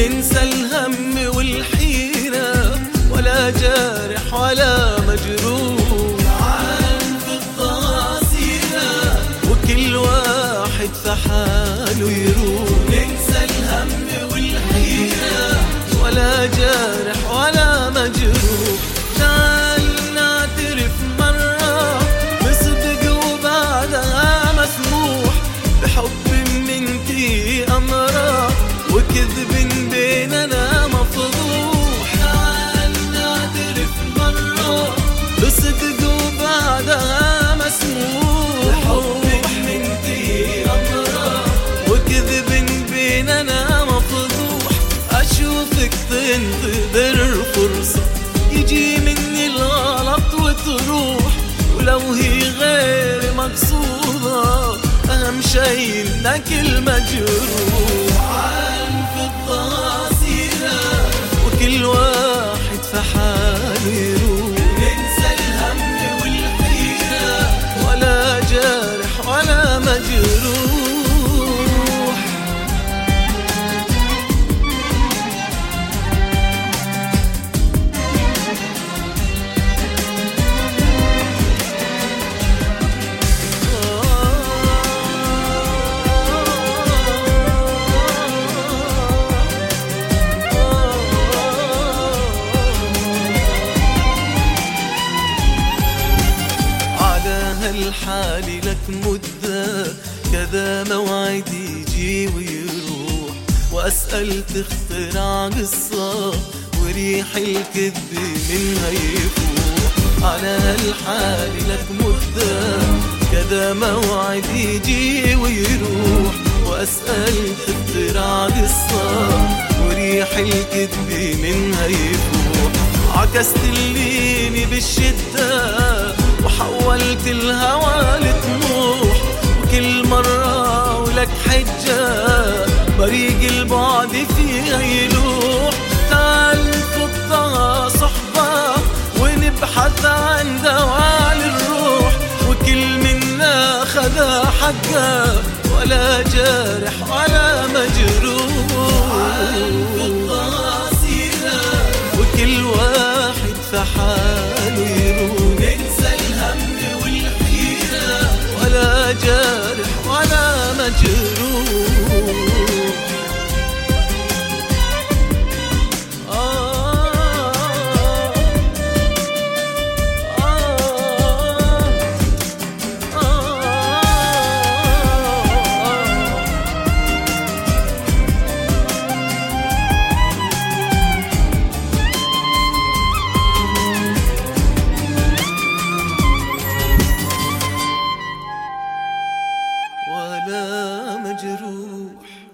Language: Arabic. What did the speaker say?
ننسى الهم والحيرة ولا جارح ولا مجروح. عالم في الضاسيرة وكل واحد في حاله يروح. ننسى الهم والحيرة ولا جارح تنتظر فرصة يجي مني الغلط وتروح ولو هي غير مقصودة أهم شي إنك المجروح. على هالحال لك مدة كذا موعد يجي ويروح. وأسأل تخترع قصة وريح الكذب منها يفوح. على هالحال لك مدة كذا موعد يجي ويروح. وأسأل تخترع قصة وريح الكذب منها يفوح. عكست الليني بالشدة طريق البعد فيها يلوح تعال خطها صحبة ونبحث عن دواء للروح وكل منا خذا حقه ولا جارح مجروح.